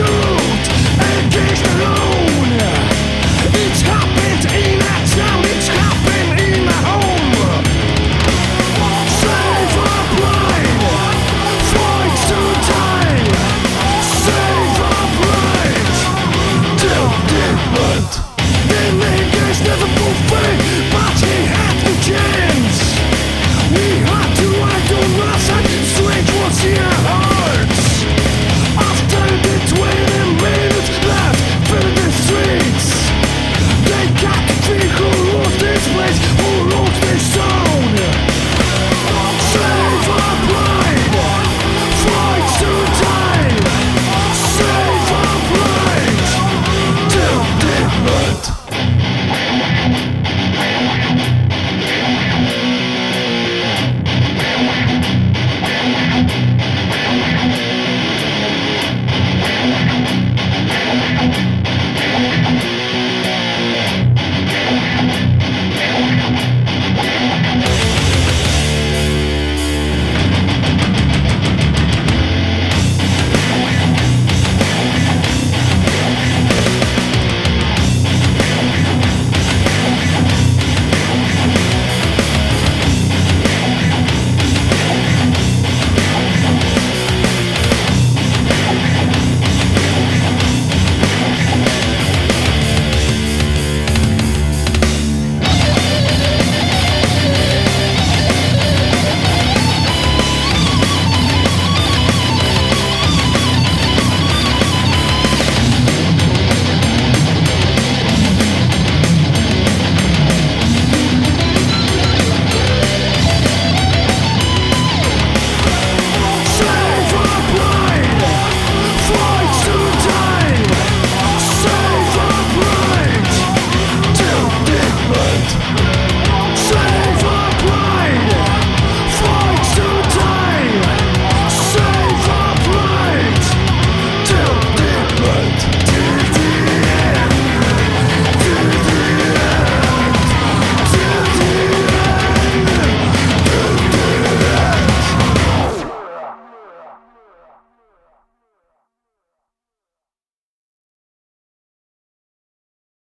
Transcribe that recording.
you.